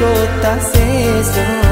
gotas eso.